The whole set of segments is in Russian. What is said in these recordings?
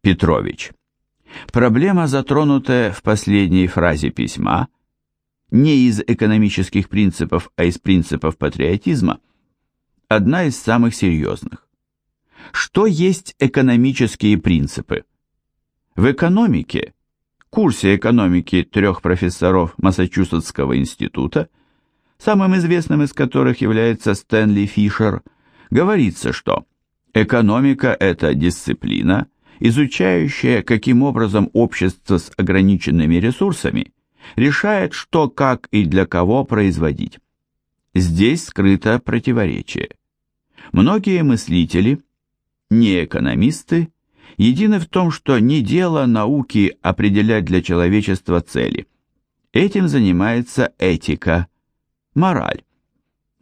Петрович. Проблема, затронутая в последней фразе письма, не из экономических принципов, а из принципов патриотизма, одна из самых серьезных. Что есть экономические принципы? В экономике, курсе экономики трех профессоров Массачусетского института, самым известным из которых является Стэнли Фишер, говорится, что экономика – это дисциплина, изучающая, каким образом общество с ограниченными ресурсами решает, что, как и для кого производить. Здесь скрыто противоречие. Многие мыслители, не экономисты, едины в том, что не дело науки определять для человечества цели. Этим занимается этика, мораль.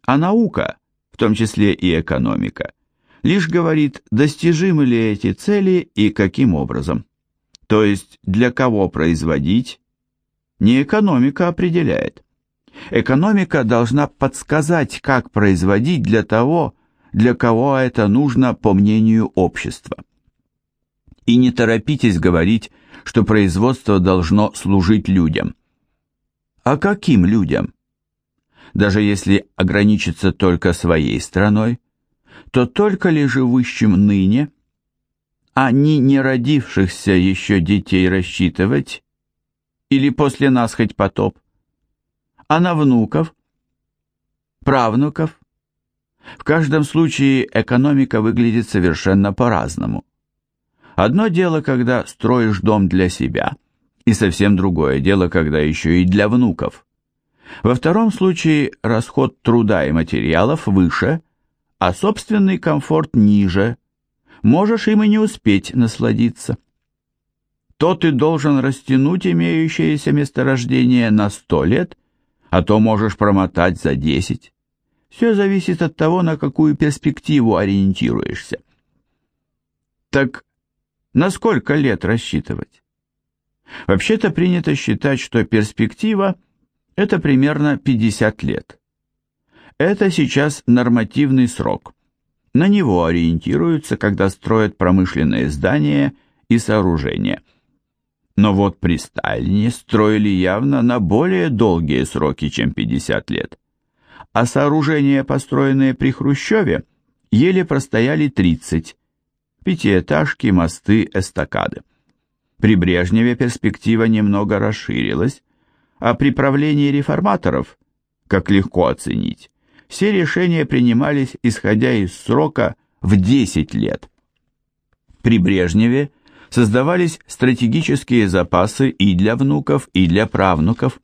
А наука, в том числе и экономика, лишь говорит, достижимы ли эти цели и каким образом. То есть для кого производить, не экономика определяет. Экономика должна подсказать, как производить для того, для кого это нужно по мнению общества. И не торопитесь говорить, что производство должно служить людям. А каким людям? Даже если ограничиться только своей страной, то только ли живущим ныне, а не родившихся еще детей рассчитывать, или после нас хоть потоп, а на внуков, правнуков, в каждом случае экономика выглядит совершенно по-разному. Одно дело, когда строишь дом для себя, и совсем другое дело, когда еще и для внуков. Во втором случае расход труда и материалов выше, а собственный комфорт ниже. Можешь им и не успеть насладиться. То ты должен растянуть имеющееся месторождение на сто лет, а то можешь промотать за десять. Все зависит от того, на какую перспективу ориентируешься. Так на сколько лет рассчитывать? Вообще-то принято считать, что перспектива – это примерно 50 лет. Это сейчас нормативный срок. На него ориентируются, когда строят промышленные здания и сооружения. Но вот при Сталине строили явно на более долгие сроки, чем 50 лет а сооружения, построенные при Хрущеве, еле простояли 30. Пятиэтажки, мосты, эстакады. При Брежневе перспектива немного расширилась, а при правлении реформаторов, как легко оценить, все решения принимались исходя из срока в 10 лет. При Брежневе создавались стратегические запасы и для внуков, и для правнуков,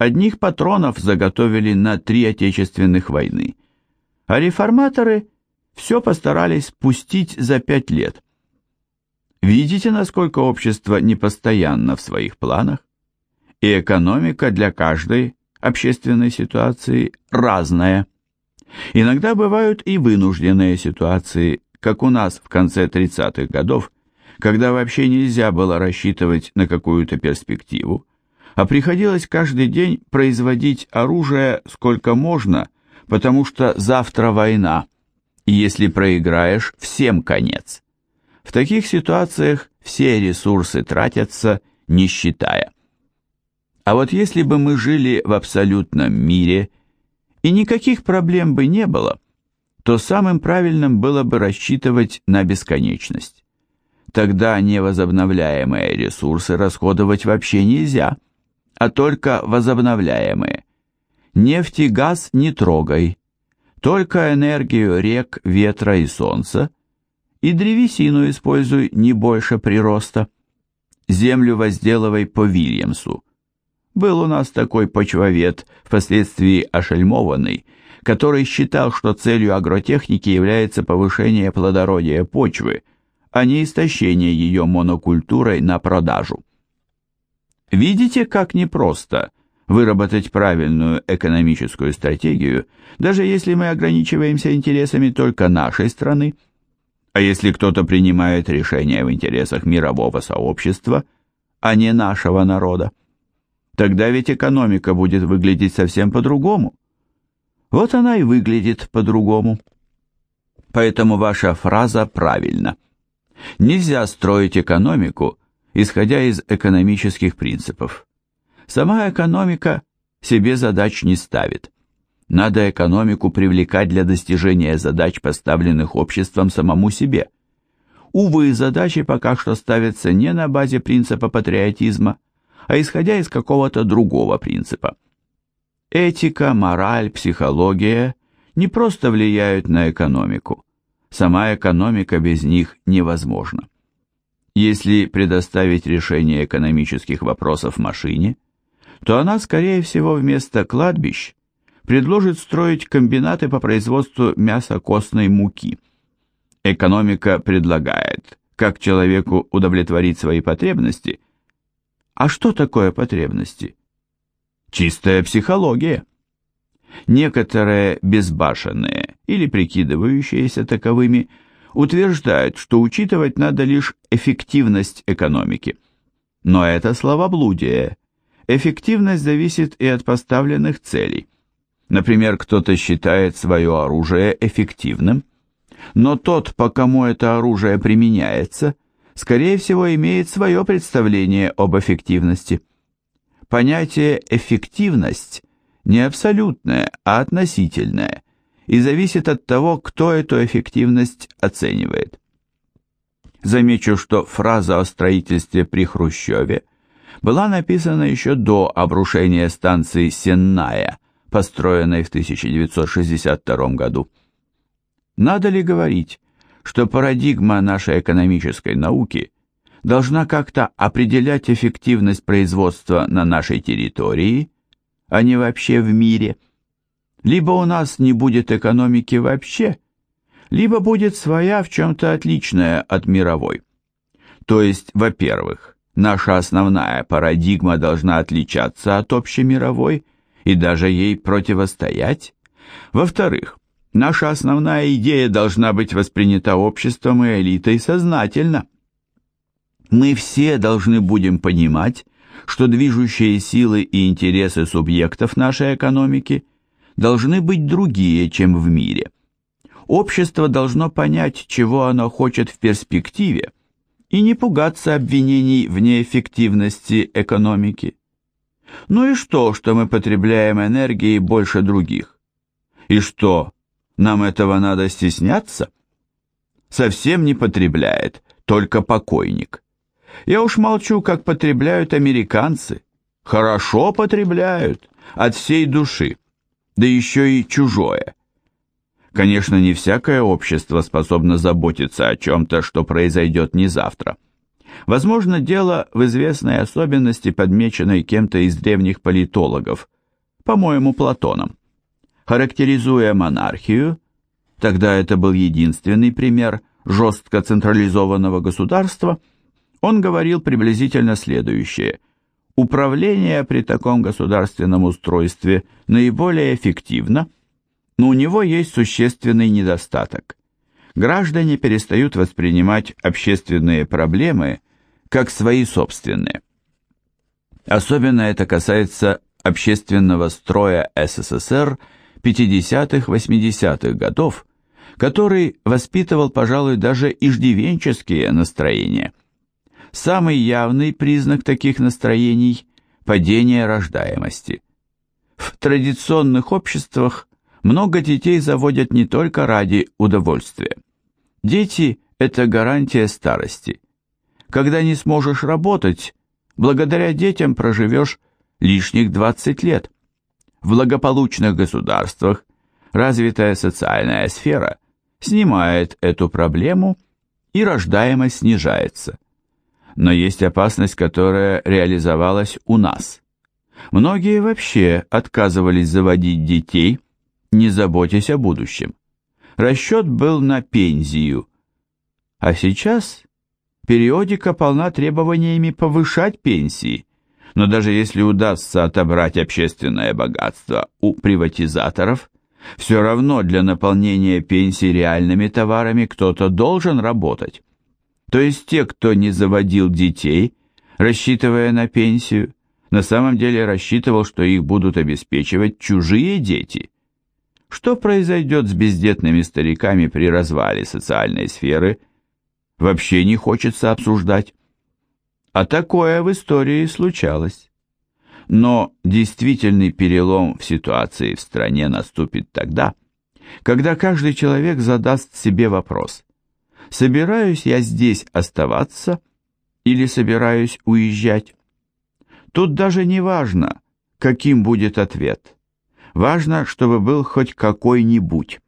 Одних патронов заготовили на три отечественных войны, а реформаторы все постарались пустить за пять лет. Видите, насколько общество непостоянно в своих планах? И экономика для каждой общественной ситуации разная. Иногда бывают и вынужденные ситуации, как у нас в конце 30-х годов, когда вообще нельзя было рассчитывать на какую-то перспективу, а приходилось каждый день производить оружие сколько можно, потому что завтра война, и если проиграешь, всем конец. В таких ситуациях все ресурсы тратятся, не считая. А вот если бы мы жили в абсолютном мире, и никаких проблем бы не было, то самым правильным было бы рассчитывать на бесконечность. Тогда невозобновляемые ресурсы расходовать вообще нельзя – а только возобновляемые. Нефть и газ не трогай, только энергию рек, ветра и солнца, и древесину используй не больше прироста. Землю возделывай по Вильямсу. Был у нас такой почвовед, впоследствии ошельмованный, который считал, что целью агротехники является повышение плодородия почвы, а не истощение ее монокультурой на продажу. Видите, как непросто выработать правильную экономическую стратегию, даже если мы ограничиваемся интересами только нашей страны? А если кто-то принимает решения в интересах мирового сообщества, а не нашего народа? Тогда ведь экономика будет выглядеть совсем по-другому. Вот она и выглядит по-другому. Поэтому ваша фраза правильна. Нельзя строить экономику, исходя из экономических принципов. Сама экономика себе задач не ставит. Надо экономику привлекать для достижения задач, поставленных обществом самому себе. Увы, задачи пока что ставятся не на базе принципа патриотизма, а исходя из какого-то другого принципа. Этика, мораль, психология не просто влияют на экономику. Сама экономика без них невозможна. Если предоставить решение экономических вопросов машине, то она, скорее всего, вместо кладбищ предложит строить комбинаты по производству мясо-костной муки. Экономика предлагает, как человеку удовлетворить свои потребности. А что такое потребности? Чистая психология. Некоторые безбашенные или прикидывающиеся таковыми утверждают, что учитывать надо лишь эффективность экономики. Но это словоблудие. Эффективность зависит и от поставленных целей. Например, кто-то считает свое оружие эффективным, но тот, по кому это оружие применяется, скорее всего имеет свое представление об эффективности. Понятие «эффективность» не абсолютное, а относительное, и зависит от того, кто эту эффективность оценивает. Замечу, что фраза о строительстве при Хрущеве была написана еще до обрушения станции Сенная, построенной в 1962 году. Надо ли говорить, что парадигма нашей экономической науки – должна как-то определять эффективность производства на нашей территории, а не вообще в мире. Либо у нас не будет экономики вообще, либо будет своя в чем-то отличная от мировой. То есть, во-первых, наша основная парадигма должна отличаться от общемировой и даже ей противостоять. Во-вторых, наша основная идея должна быть воспринята обществом и элитой сознательно – мы все должны будем понимать, что движущие силы и интересы субъектов нашей экономики должны быть другие, чем в мире. Общество должно понять, чего оно хочет в перспективе, и не пугаться обвинений в неэффективности экономики. Ну и что, что мы потребляем энергии больше других? И что, нам этого надо стесняться? Совсем не потребляет, только покойник. Я уж молчу, как потребляют американцы. Хорошо потребляют, от всей души, да еще и чужое. Конечно, не всякое общество способно заботиться о чем-то, что произойдет не завтра. Возможно, дело в известной особенности, подмеченной кем-то из древних политологов, по-моему, Платоном. Характеризуя монархию, тогда это был единственный пример жестко централизованного государства – он говорил приблизительно следующее. Управление при таком государственном устройстве наиболее эффективно, но у него есть существенный недостаток. Граждане перестают воспринимать общественные проблемы как свои собственные. Особенно это касается общественного строя СССР 50-80-х годов, который воспитывал, пожалуй, даже иждивенческие настроения – Самый явный признак таких настроений – падение рождаемости. В традиционных обществах много детей заводят не только ради удовольствия. Дети – это гарантия старости. Когда не сможешь работать, благодаря детям проживешь лишних 20 лет. В благополучных государствах развитая социальная сфера снимает эту проблему и рождаемость снижается но есть опасность, которая реализовалась у нас. Многие вообще отказывались заводить детей, не заботясь о будущем. Расчет был на пензию. А сейчас периодика полна требованиями повышать пенсии, но даже если удастся отобрать общественное богатство у приватизаторов, все равно для наполнения пенсий реальными товарами кто-то должен работать. То есть те, кто не заводил детей, рассчитывая на пенсию, на самом деле рассчитывал, что их будут обеспечивать чужие дети. Что произойдет с бездетными стариками при развале социальной сферы? вообще не хочется обсуждать. А такое в истории случалось. Но действительный перелом в ситуации в стране наступит тогда, когда каждый человек задаст себе вопрос, собираюсь я здесь оставаться или собираюсь уезжать? Тут даже не важно, каким будет ответ. Важно, чтобы был хоть какой-нибудь.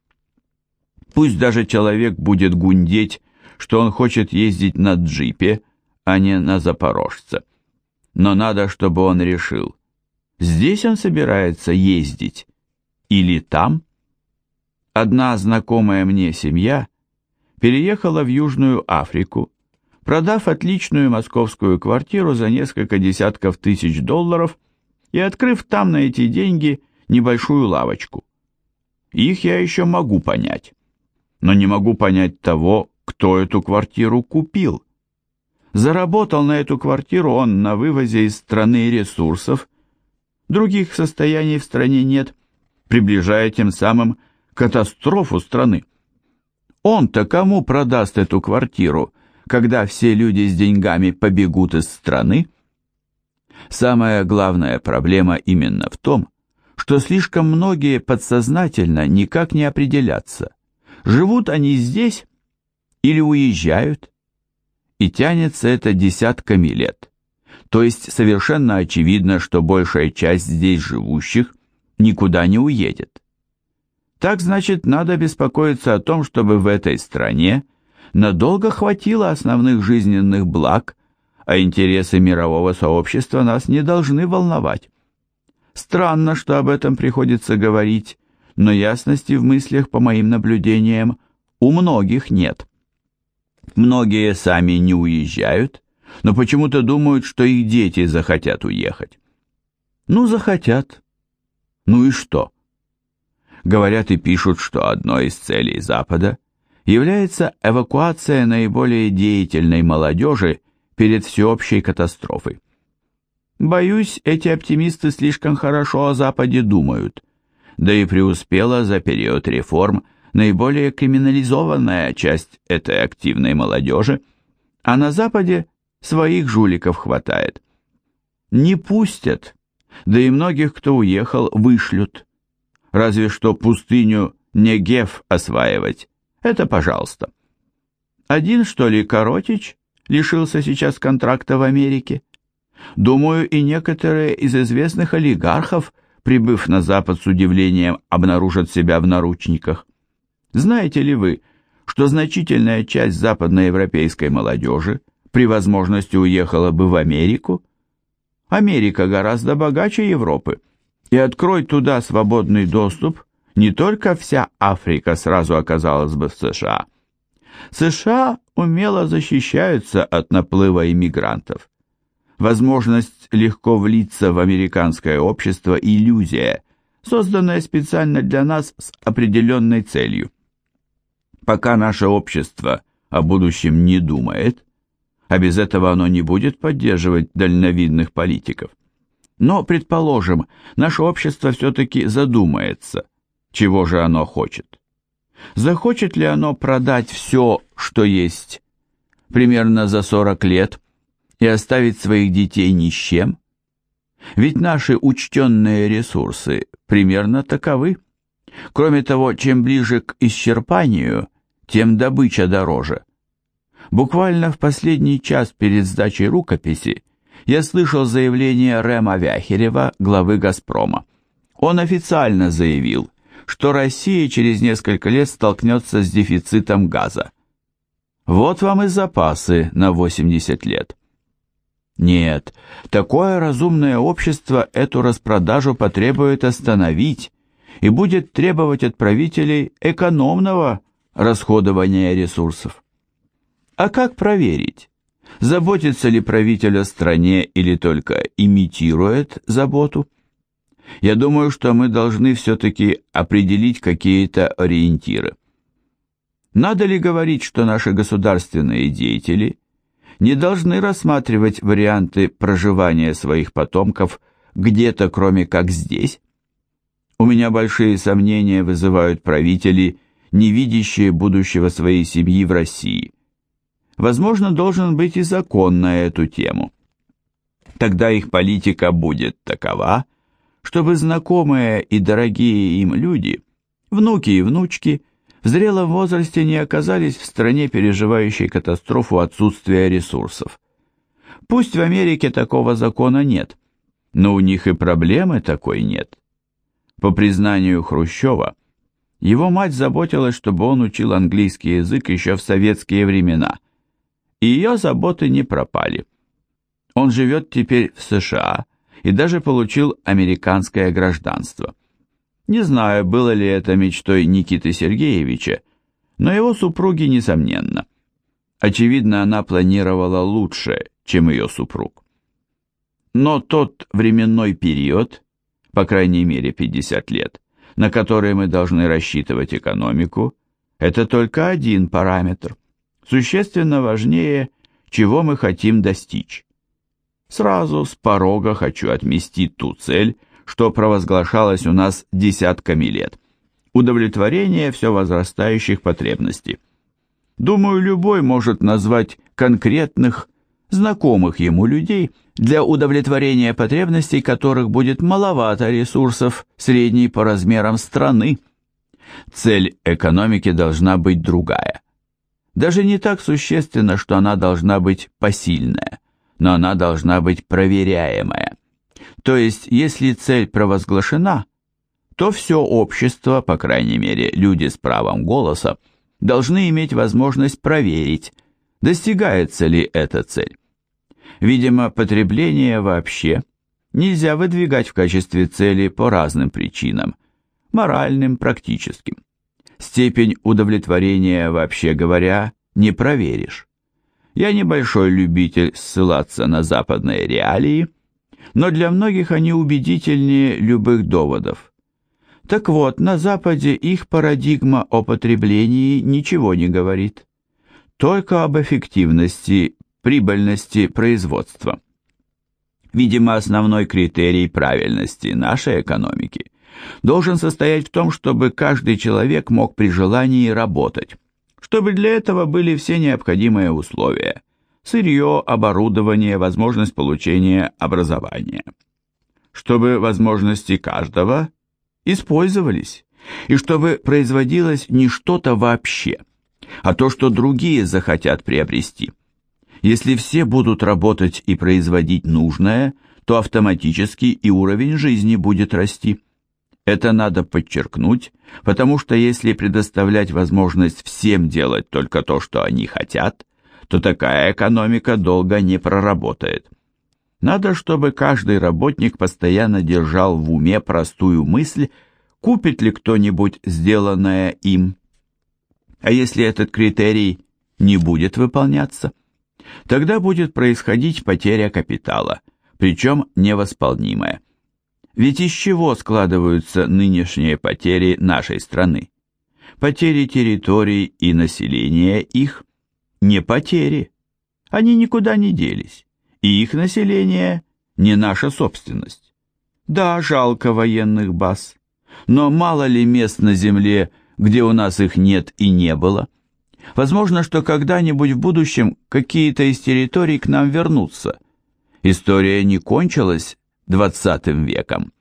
Пусть даже человек будет гундеть, что он хочет ездить на джипе, а не на запорожце. Но надо, чтобы он решил, здесь он собирается ездить или там. Одна знакомая мне семья переехала в Южную Африку, продав отличную московскую квартиру за несколько десятков тысяч долларов и открыв там на эти деньги небольшую лавочку. Их я еще могу понять, но не могу понять того, кто эту квартиру купил. Заработал на эту квартиру он на вывозе из страны ресурсов, других состояний в стране нет, приближая тем самым катастрофу страны. Он-то кому продаст эту квартиру, когда все люди с деньгами побегут из страны? Самая главная проблема именно в том, что слишком многие подсознательно никак не определятся, живут они здесь или уезжают. И тянется это десятками лет. То есть совершенно очевидно, что большая часть здесь живущих никуда не уедет. Так значит, надо беспокоиться о том, чтобы в этой стране надолго хватило основных жизненных благ, а интересы мирового сообщества нас не должны волновать. Странно, что об этом приходится говорить, но ясности в мыслях, по моим наблюдениям, у многих нет. Многие сами не уезжают, но почему-то думают, что их дети захотят уехать. Ну, захотят. Ну и что? Говорят и пишут, что одной из целей Запада является эвакуация наиболее деятельной молодежи перед всеобщей катастрофой. Боюсь, эти оптимисты слишком хорошо о Западе думают, да и преуспела за период реформ наиболее криминализованная часть этой активной молодежи, а на Западе своих жуликов хватает. Не пустят, да и многих, кто уехал, вышлют. Разве что пустыню Негев осваивать, это пожалуйста. Один, что ли, Коротич лишился сейчас контракта в Америке? Думаю, и некоторые из известных олигархов, прибыв на Запад с удивлением, обнаружат себя в наручниках. Знаете ли вы, что значительная часть западноевропейской молодежи при возможности уехала бы в Америку? Америка гораздо богаче Европы, и открой туда свободный доступ, не только вся Африка сразу оказалась бы в США. США умело защищаются от наплыва иммигрантов. Возможность легко влиться в американское общество – иллюзия, созданная специально для нас с определенной целью – Пока наше общество о будущем не думает, а без этого оно не будет поддерживать дальновидных политиков. Но, предположим, наше общество все-таки задумается, чего же оно хочет. Захочет ли оно продать все, что есть, примерно за 40 лет, и оставить своих детей ни с чем? Ведь наши учтенные ресурсы примерно таковы. Кроме того, чем ближе к исчерпанию, тем добыча дороже. Буквально в последний час перед сдачей рукописи я слышал заявление Рема Вяхерева, главы «Газпрома». Он официально заявил, что Россия через несколько лет столкнется с дефицитом газа. Вот вам и запасы на 80 лет. Нет, такое разумное общество эту распродажу потребует остановить и будет требовать от правителей экономного расходования ресурсов. А как проверить, заботится ли правитель о стране или только имитирует заботу? Я думаю, что мы должны все-таки определить какие-то ориентиры. Надо ли говорить, что наши государственные деятели не должны рассматривать варианты проживания своих потомков где-то, кроме как здесь? У меня большие сомнения вызывают правители – не видящие будущего своей семьи в России. возможно, должен быть и закон на эту тему. Тогда их политика будет такова, чтобы знакомые и дорогие им люди, внуки и внучки, в зрелом возрасте не оказались в стране, переживающей катастрофу отсутствия ресурсов. Пусть в Америке такого закона нет, но у них и проблемы такой нет. По признанию Хрущева, его мать заботилась, чтобы он учил английский язык еще в советские времена, и ее заботы не пропали. Он живет теперь в США и даже получил американское гражданство. Не знаю, было ли это мечтой Никиты Сергеевича, но его супруги несомненно. Очевидно, она планировала лучше, чем ее супруг. Но тот временной период, по крайней мере 50 лет, на который мы должны рассчитывать экономику, это только один параметр, существенно важнее, чего мы хотим достичь. Сразу с порога хочу отместить ту цель, что провозглашалось у нас десятками лет. Удовлетворение все возрастающих потребностей. Думаю, любой может назвать конкретных, знакомых ему людей, для удовлетворения потребностей которых будет маловато ресурсов средней по размерам страны. Цель экономики должна быть другая. Даже не так существенно, что она должна быть посильная но она должна быть проверяемая. То есть, если цель провозглашена, то все общество, по крайней мере, люди с правом голоса, должны иметь возможность проверить, достигается ли эта цель. Видимо, потребление вообще нельзя выдвигать в качестве цели по разным причинам, моральным, практическим. Степень удовлетворения, вообще говоря, не проверишь. Я небольшой любитель ссылаться на западные реалии, но для многих они убедительнее любых доводов. Так вот, на Западе их парадигма о потреблении ничего не говорит, только об эффективности, прибыльности производства. Видимо, основной критерий правильности нашей экономики должен состоять в том, чтобы каждый человек мог при желании работать, чтобы для этого были все необходимые условия – сырье, оборудование, возможность получения образования. Чтобы возможности каждого использовались, и чтобы производилось не что-то вообще, а то, что другие захотят приобрести. Если все будут работать и производить нужное, то автоматически и уровень жизни будет расти. Это надо подчеркнуть, потому что если предоставлять возможность всем делать только то, что они хотят, то такая экономика долго не проработает. Надо, чтобы каждый работник постоянно держал в уме простую мысль, купит ли кто-нибудь сделанное им. А если этот критерий не будет выполняться, тогда будет происходить потеря капитала, причем невосполнимая. Ведь из чего складываются нынешние потери нашей страны? Потери территорий и населения их не потери. Они никуда не делись, и их население не наша собственность. Да, жалко военных баз, но мало ли мест на земле, где у нас их нет и не было. Возможно, что когда-нибудь в будущем какие-то из территорий к нам вернутся. История не кончилась XX веком,